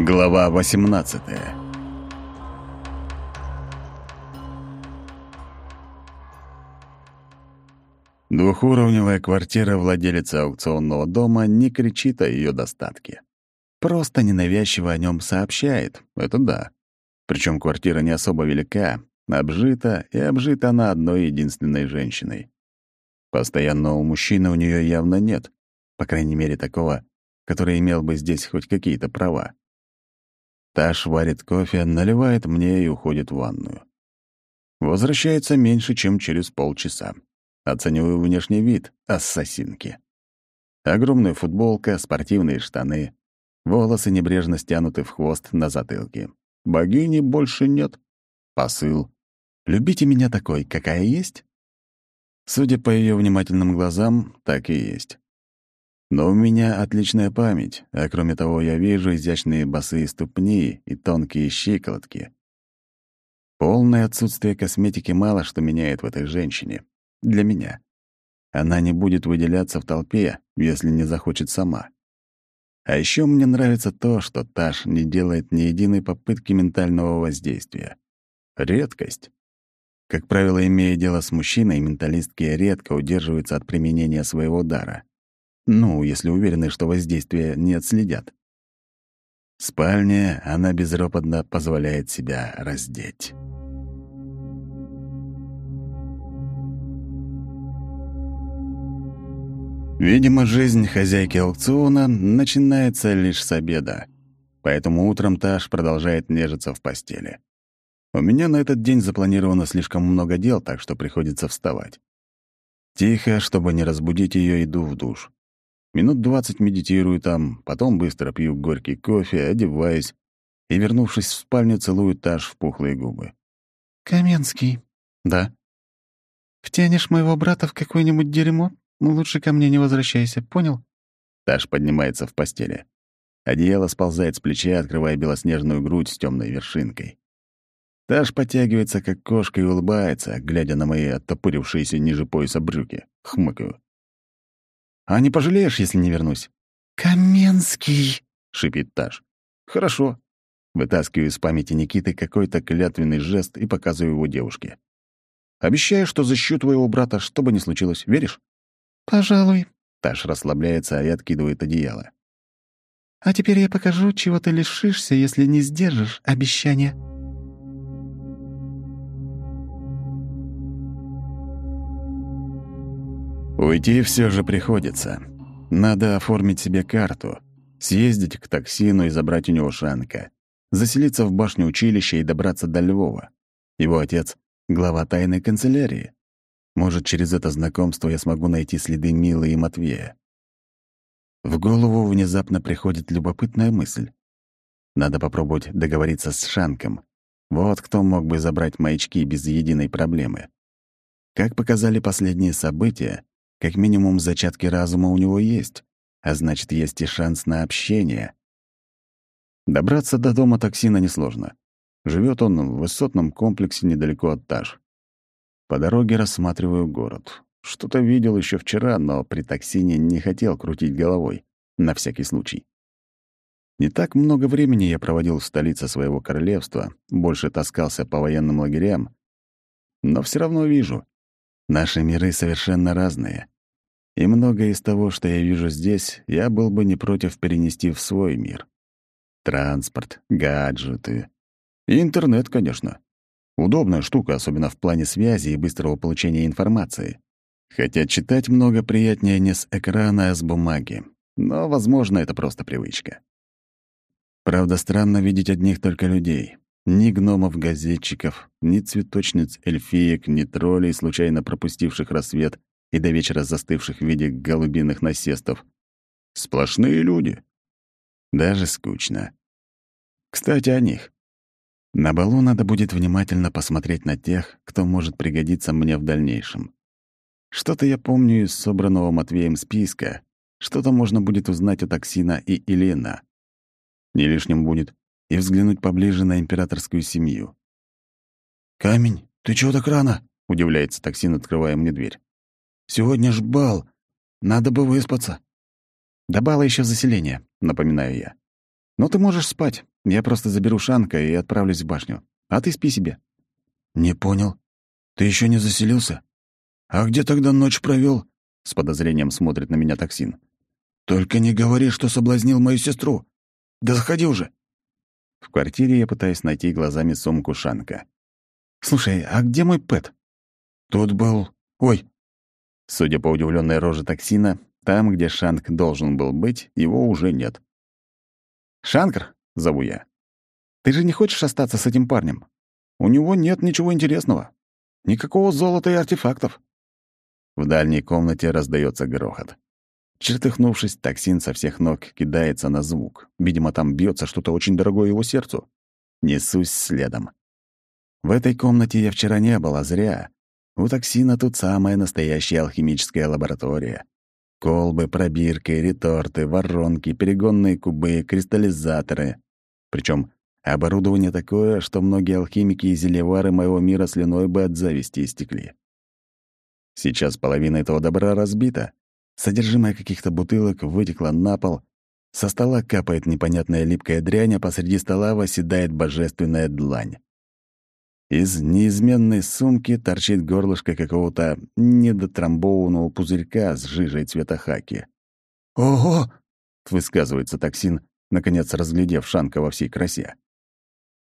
Глава 18 Двухуровневая квартира владелицы аукционного дома не кричит о ее достатке. Просто ненавязчиво о нем сообщает, это да. Причем квартира не особо велика, обжита, и обжита она одной единственной женщиной. Постоянного мужчины у нее явно нет, по крайней мере такого, который имел бы здесь хоть какие-то права. Таш варит кофе, наливает мне и уходит в ванную. Возвращается меньше, чем через полчаса. Оцениваю внешний вид ассасинки. Огромная футболка, спортивные штаны, волосы небрежно стянуты в хвост на затылке. Богини больше нет. Посыл. Любите меня такой, какая есть? Судя по ее внимательным глазам, так и есть. Но у меня отличная память, а кроме того, я вижу изящные босые ступни и тонкие щиколотки. Полное отсутствие косметики мало что меняет в этой женщине. Для меня. Она не будет выделяться в толпе, если не захочет сама. А еще мне нравится то, что Таш не делает ни единой попытки ментального воздействия. Редкость. Как правило, имея дело с мужчиной, менталистки редко удерживаются от применения своего дара. Ну, если уверены, что воздействие не отследят. В спальне она безропотно позволяет себя раздеть. Видимо, жизнь хозяйки аукциона начинается лишь с обеда, поэтому утром Таш продолжает нежиться в постели. У меня на этот день запланировано слишком много дел, так что приходится вставать. Тихо, чтобы не разбудить ее, иду в душ. Минут двадцать медитирую там, потом быстро пью горький кофе, одеваюсь и, вернувшись в спальню, целую Таш в пухлые губы. «Каменский». «Да». «Втянешь моего брата в какое-нибудь дерьмо? Лучше ко мне не возвращайся, понял?» Таш поднимается в постели. Одеяло сползает с плеча, открывая белоснежную грудь с темной вершинкой. Таш подтягивается, как кошка, и улыбается, глядя на мои оттопырившиеся ниже пояса брюки. Хмыкаю. «А не пожалеешь, если не вернусь?» «Каменский!» — шипит Таш. «Хорошо». Вытаскиваю из памяти Никиты какой-то клятвенный жест и показываю его девушке. «Обещаю, что защищу твоего брата, что бы ни случилось. Веришь?» «Пожалуй». Таш расслабляется и откидывает одеяло. «А теперь я покажу, чего ты лишишься, если не сдержишь обещания». Уйти все же приходится. Надо оформить себе карту, съездить к токсину и забрать у него Шанка, заселиться в башню училища и добраться до Львова. Его отец — глава тайной канцелярии. Может, через это знакомство я смогу найти следы Милы и Матвея. В голову внезапно приходит любопытная мысль. Надо попробовать договориться с Шанком. Вот кто мог бы забрать маячки без единой проблемы. Как показали последние события, как минимум зачатки разума у него есть, а значит, есть и шанс на общение. Добраться до дома токсина несложно. Живет он в высотном комплексе недалеко от Таш. По дороге рассматриваю город. Что-то видел еще вчера, но при токсине не хотел крутить головой, на всякий случай. Не так много времени я проводил в столице своего королевства, больше таскался по военным лагерям, но все равно вижу, Наши миры совершенно разные. И многое из того, что я вижу здесь, я был бы не против перенести в свой мир. Транспорт, гаджеты. И интернет, конечно. Удобная штука, особенно в плане связи и быстрого получения информации. Хотя читать много приятнее не с экрана, а с бумаги. Но, возможно, это просто привычка. Правда, странно видеть одних только людей. Ни гномов-газетчиков, ни цветочниц-эльфиек, ни троллей, случайно пропустивших рассвет и до вечера застывших в виде голубиных насестов. Сплошные люди. Даже скучно. Кстати, о них. На балу надо будет внимательно посмотреть на тех, кто может пригодиться мне в дальнейшем. Что-то я помню из собранного Матвеем списка, что-то можно будет узнать о Токсина и Елена. Не лишним будет и взглянуть поближе на императорскую семью. «Камень, ты чего так рано?» — удивляется токсин, открывая мне дверь. «Сегодня ж бал. Надо бы выспаться». «До бала еще заселение», — напоминаю я. Но ты можешь спать. Я просто заберу Шанка и отправлюсь в башню. А ты спи себе». «Не понял. Ты еще не заселился? А где тогда ночь провел? С подозрением смотрит на меня токсин. «Только не говори, что соблазнил мою сестру. Да заходи уже!» В квартире я пытаюсь найти глазами сумку Шанка. «Слушай, а где мой пэт?» «Тут был... Ой!» Судя по удивленной роже токсина, там, где Шанк должен был быть, его уже нет. «Шанкр!» — зову я. «Ты же не хочешь остаться с этим парнем? У него нет ничего интересного. Никакого золота и артефактов». В дальней комнате раздается грохот. Чертыхнувшись, токсин со всех ног кидается на звук. Видимо, там бьется что-то очень дорогое его сердцу. Несусь следом. В этой комнате я вчера не был, а зря. У токсина тут самая настоящая алхимическая лаборатория. Колбы, пробирки, реторты, воронки, перегонные кубы, кристаллизаторы. Причем оборудование такое, что многие алхимики и зелевары моего мира слюной бы от зависти истекли. Сейчас половина этого добра разбита, Содержимое каких-то бутылок вытекло на пол. Со стола капает непонятная липкая дрянь, а посреди стола восседает божественная длань. Из неизменной сумки торчит горлышко какого-то недотрамбованного пузырька с жижей цвета хаки. «Ого!» — высказывается токсин, наконец разглядев Шанка во всей красе.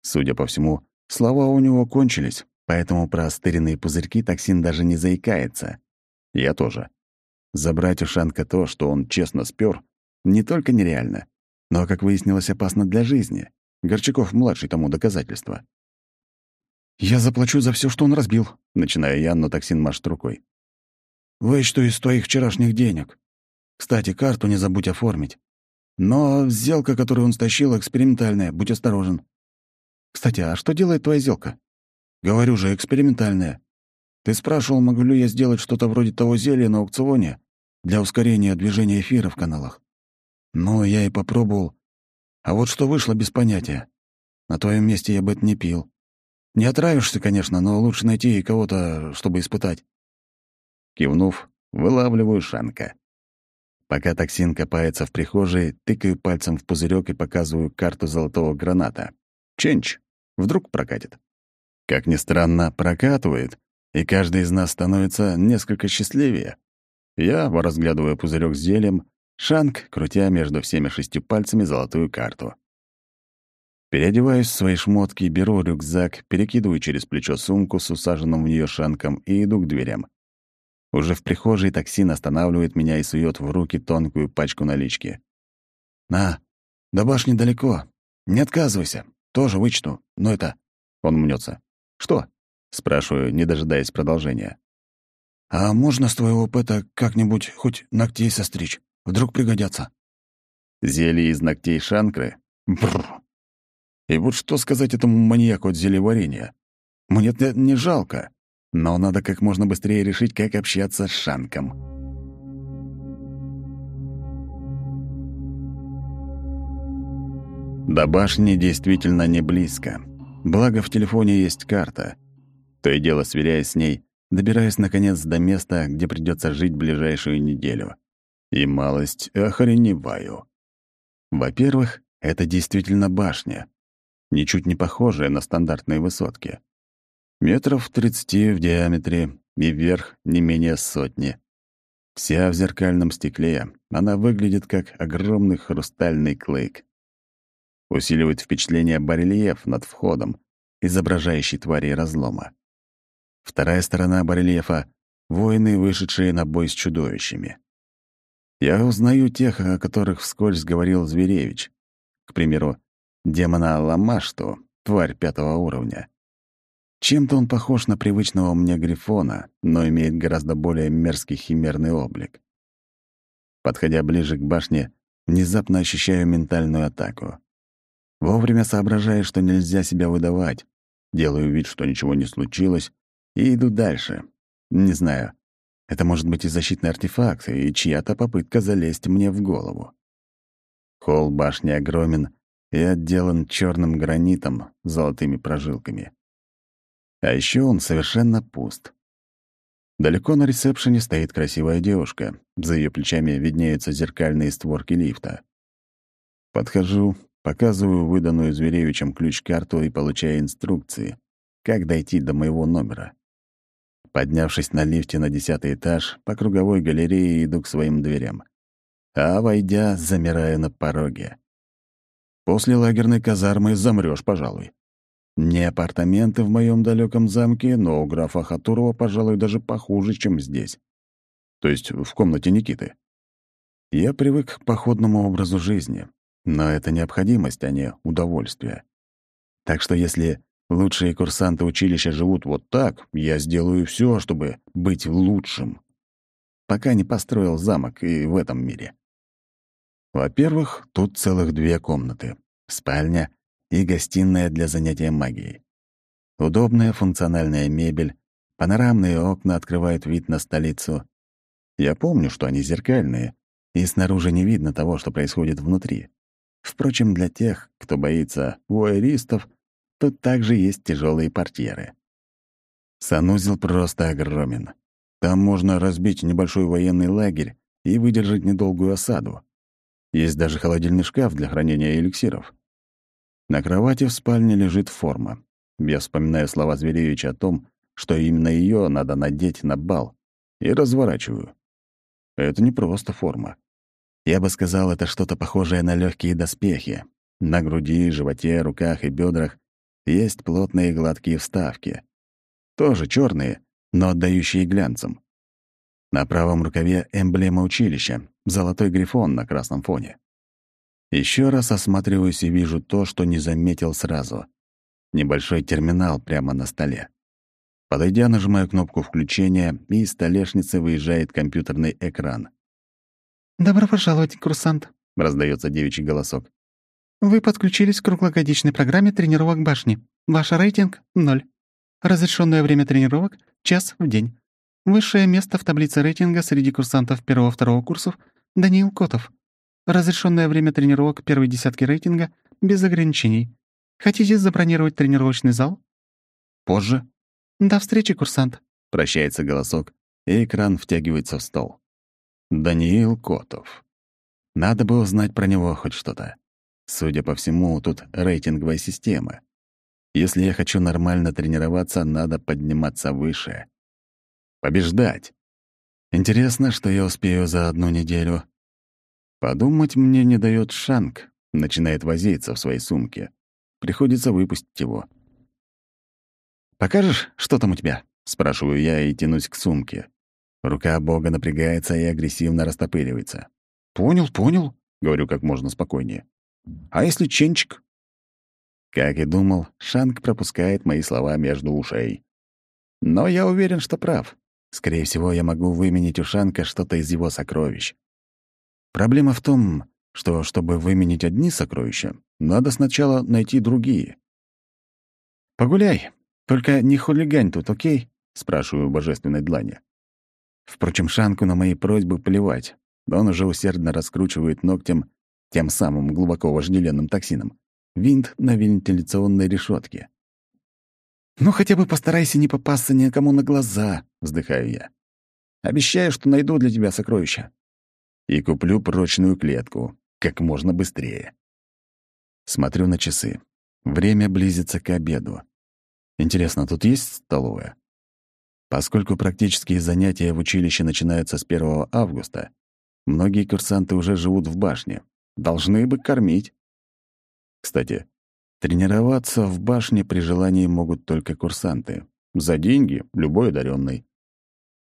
Судя по всему, слова у него кончились, поэтому про стыренные пузырьки токсин даже не заикается. Я тоже. Забрать у Шанка то, что он честно спер, не только нереально, но, как выяснилось, опасно для жизни. Горчаков-младший тому доказательство. «Я заплачу за все, что он разбил», — начинаю я, но токсин машет рукой. «Вычту из твоих вчерашних денег. Кстати, карту не забудь оформить. Но сделка, которую он стащил, экспериментальная, будь осторожен». «Кстати, а что делает твоя сделка?» «Говорю же, экспериментальная. Ты спрашивал, могу ли я сделать что-то вроде того зелья на аукционе для ускорения движения эфира в каналах. Ну, я и попробовал. А вот что вышло без понятия. На твоем месте я бы это не пил. Не отравишься, конечно, но лучше найти кого-то, чтобы испытать. Кивнув, вылавливаю Шанка. Пока токсин копается в прихожей, тыкаю пальцем в пузырек и показываю карту золотого граната. Ченч. Вдруг прокатит. Как ни странно, прокатывает, и каждый из нас становится несколько счастливее. Я разглядываю пузырек с зельем, Шанг, крутя между всеми шестью пальцами золотую карту. Переодеваюсь в свои шмотки, беру рюкзак, перекидываю через плечо сумку с усаженным в нее шанком и иду к дверям. Уже в прихожей токсин останавливает меня и сует в руки тонкую пачку налички. «На, до башни далеко. Не отказывайся. Тоже вычту. Но это...» Он мнется. «Что?» — спрашиваю, не дожидаясь продолжения. «А можно с твоего пэта как-нибудь хоть ногтей состричь? Вдруг пригодятся?» Зелье из ногтей шанкры? Бррр. И вот что сказать этому маньяку от зелеварения? Мне это не жалко, но надо как можно быстрее решить, как общаться с Шанком. До башни действительно не близко. Благо, в телефоне есть карта. То и дело, сверяясь с ней, добираюсь, наконец, до места, где придется жить ближайшую неделю. И малость охреневаю. Во-первых, это действительно башня, ничуть не похожая на стандартные высотки. Метров 30 в диаметре и вверх не менее сотни. Вся в зеркальном стекле, она выглядит как огромный хрустальный клык. Усиливает впечатление барельеф над входом, изображающий твари разлома. Вторая сторона барельефа — воины, вышедшие на бой с чудовищами. Я узнаю тех, о которых вскользь говорил Зверевич. К примеру, демона Ламашту, тварь пятого уровня. Чем-то он похож на привычного мне Грифона, но имеет гораздо более мерзкий химерный облик. Подходя ближе к башне, внезапно ощущаю ментальную атаку. Вовремя соображаю, что нельзя себя выдавать, делаю вид, что ничего не случилось, и иду дальше. Не знаю, это может быть и защитный артефакт, и чья-то попытка залезть мне в голову. Холл башни огромен и отделан черным гранитом с золотыми прожилками. А еще он совершенно пуст. Далеко на ресепшене стоит красивая девушка. За ее плечами виднеются зеркальные створки лифта. Подхожу, Показываю выданную Зверевичем ключ-карту и получаю инструкции, как дойти до моего номера. Поднявшись на лифте на десятый этаж, по круговой галерее иду к своим дверям. А, войдя, замираю на пороге. После лагерной казармы замрёшь, пожалуй. Не апартаменты в моем далеком замке, но у графа Хатурова, пожалуй, даже похуже, чем здесь. То есть в комнате Никиты. Я привык к походному образу жизни, но это необходимость, а не удовольствие. Так что если лучшие курсанты училища живут вот так, я сделаю все, чтобы быть лучшим. Пока не построил замок и в этом мире. Во-первых, тут целых две комнаты. Спальня и гостиная для занятия магией. Удобная функциональная мебель, панорамные окна открывают вид на столицу. Я помню, что они зеркальные, и снаружи не видно того, что происходит внутри. Впрочем, для тех, кто боится вуайеристов, тут также есть тяжелые портьеры. Санузел просто огромен. Там можно разбить небольшой военный лагерь и выдержать недолгую осаду. Есть даже холодильный шкаф для хранения эликсиров. На кровати в спальне лежит форма. Я вспоминаю слова Зверевича о том, что именно ее надо надеть на бал, и разворачиваю. Это не просто форма. Я бы сказал, это что-то похожее на легкие доспехи. На груди, животе, руках и бедрах есть плотные гладкие вставки. Тоже черные, но отдающие глянцем. На правом рукаве эмблема училища, золотой грифон на красном фоне. Еще раз осматриваюсь и вижу то, что не заметил сразу. Небольшой терминал прямо на столе. Подойдя, нажимаю кнопку включения, и из столешницы выезжает компьютерный экран. «Добро пожаловать, курсант», — раздается девичий голосок. «Вы подключились к круглогодичной программе тренировок башни. Ваш рейтинг — ноль. Разрешенное время тренировок — час в день. Высшее место в таблице рейтинга среди курсантов первого-второго курсов — Даниил Котов. Разрешенное время тренировок первой десятки рейтинга без ограничений. Хотите забронировать тренировочный зал? Позже. До встречи, курсант. Прощается голосок, и экран втягивается в стол. Даниил Котов. Надо бы узнать про него хоть что-то. Судя по всему, тут рейтинговая система. Если я хочу нормально тренироваться, надо подниматься выше побеждать. Интересно, что я успею за одну неделю. Подумать мне не дает Шанг, начинает возиться в своей сумке. Приходится выпустить его. «Покажешь, что там у тебя?» — спрашиваю я и тянусь к сумке. Рука Бога напрягается и агрессивно растопыривается. «Понял, понял», — говорю как можно спокойнее. «А если ченчик?» Как и думал, Шанг пропускает мои слова между ушей. Но я уверен, что прав. Скорее всего, я могу выменить у Шанка что-то из его сокровищ. Проблема в том, что, чтобы выменить одни сокровища, надо сначала найти другие. «Погуляй, только не хулигань тут, окей?» — спрашиваю божественной длани. Впрочем, Шанку на мои просьбы плевать. Он уже усердно раскручивает ногтем, тем самым глубоко вожделенным токсином, винт на вентиляционной решетке. «Ну, хотя бы постарайся не попасться никому на глаза», — вздыхаю я. «Обещаю, что найду для тебя сокровища. И куплю прочную клетку, как можно быстрее». Смотрю на часы. Время близится к обеду. Интересно, тут есть столовая? Поскольку практические занятия в училище начинаются с 1 августа, многие курсанты уже живут в башне. Должны бы кормить. Кстати, Тренироваться в башне при желании могут только курсанты. За деньги — любой одаренный.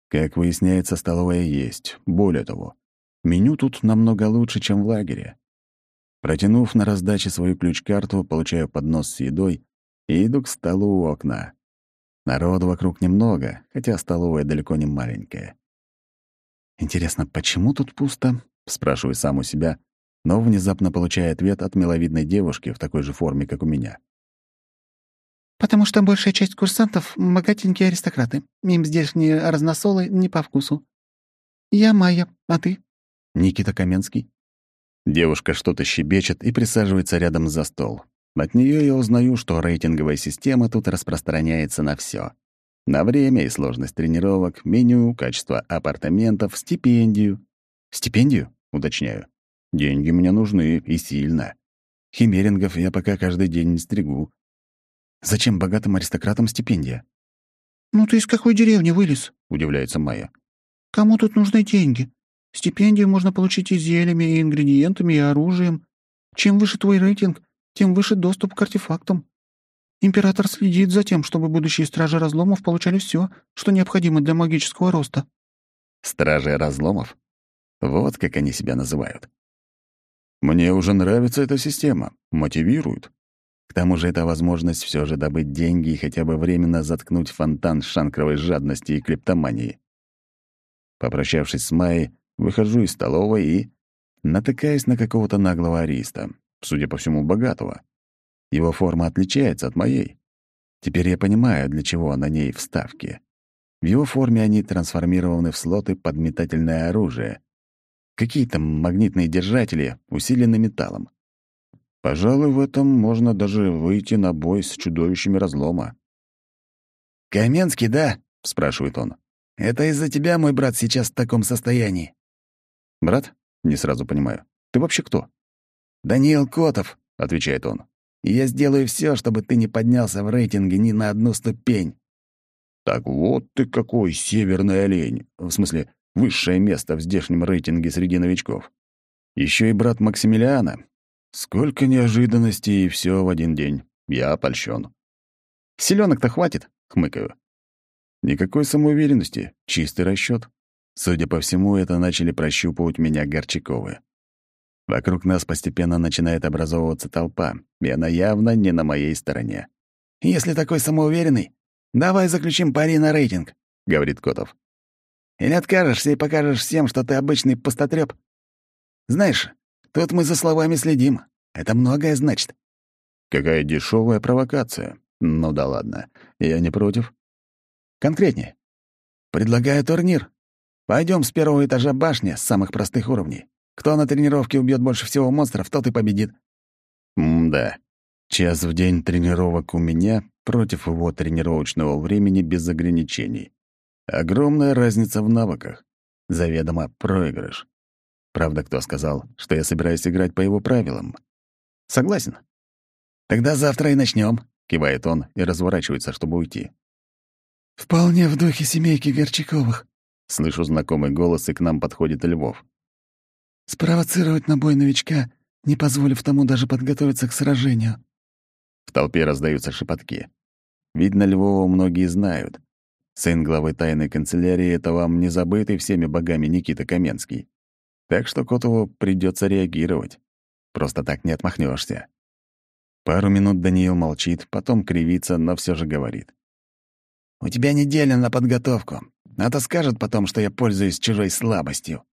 Как выясняется, столовая есть. Более того, меню тут намного лучше, чем в лагере. Протянув на раздаче свою ключ-карту, получаю поднос с едой и иду к столу у окна. Народу вокруг немного, хотя столовая далеко не маленькая. «Интересно, почему тут пусто?» — спрашиваю сам у себя, но внезапно получая ответ от миловидной девушки в такой же форме, как у меня. «Потому что большая часть курсантов — богатенькие аристократы. Им здешние разносолы не по вкусу. Я Майя, а ты?» «Никита Каменский». Девушка что-то щебечет и присаживается рядом за стол. От нее я узнаю, что рейтинговая система тут распространяется на все: На время и сложность тренировок, меню, качество апартаментов, стипендию. «Стипендию?» — уточняю. Деньги мне нужны, и сильно. Химерингов я пока каждый день не стригу. Зачем богатым аристократам стипендия? «Ну ты из какой деревни вылез?» — удивляется Майя. «Кому тут нужны деньги? Стипендию можно получить и зельями, и ингредиентами, и оружием. Чем выше твой рейтинг, тем выше доступ к артефактам. Император следит за тем, чтобы будущие стражи разломов получали все, что необходимо для магического роста». «Стражи разломов? Вот как они себя называют. Мне уже нравится эта система, мотивирует. К тому же это возможность все же добыть деньги и хотя бы временно заткнуть фонтан шанкровой жадности и клептомании. Попрощавшись с Майей, выхожу из столовой и натыкаюсь на какого-то наглого ариста, судя по всему, богатого. Его форма отличается от моей. Теперь я понимаю, для чего на ней вставки. В его форме они трансформированы в слоты под метательное оружие. Какие-то магнитные держатели, усилены металлом. Пожалуй, в этом можно даже выйти на бой с чудовищами разлома. «Каменский, да?» — спрашивает он. «Это из-за тебя мой брат сейчас в таком состоянии». «Брат?» — не сразу понимаю. «Ты вообще кто?» «Даниил Котов», — отвечает он. «И я сделаю все, чтобы ты не поднялся в рейтинге ни на одну ступень». «Так вот ты какой северный олень. В смысле, высшее место в здешнем рейтинге среди новичков. Еще и брат Максимилиана, Сколько неожиданностей, и все в один день. Я опольщен. Селенок-то хватит, хмыкаю. Никакой самоуверенности, чистый расчет. Судя по всему, это начали прощупывать меня Горчаковы. Вокруг нас постепенно начинает образовываться толпа, и она явно не на моей стороне. «Если такой самоуверенный, давай заключим пари на рейтинг», — говорит Котов. «Или откажешься и покажешь всем, что ты обычный пустотрёп? Знаешь, Тут мы за словами следим. Это многое значит». Какая дешевая провокация. Ну да ладно, я не против. Конкретнее. Предлагаю турнир. Пойдем с первого этажа башни, с самых простых уровней. Кто на тренировке убьет больше всего монстров, тот и победит. М-да. Час в день тренировок у меня против его тренировочного времени без ограничений. Огромная разница в навыках. Заведомо проигрыш. Правда, кто сказал, что я собираюсь играть по его правилам? Согласен. Тогда завтра и начнем, кивает он и разворачивается, чтобы уйти. Вполне в духе семейки Горчаковых. Слышу знакомый голос, и к нам подходит Львов. Спровоцировать на бой новичка, не позволив тому даже подготовиться к сражению. В толпе раздаются шепотки. Видно, Львова многие знают. Сын главы тайной канцелярии — это вам не забытый всеми богами Никита Каменский. Так что Котову придется реагировать. Просто так не отмахнешься. Пару минут Даниил молчит, потом кривится, но все же говорит. «У тебя неделя на подготовку, а то скажет потом, что я пользуюсь чужой слабостью».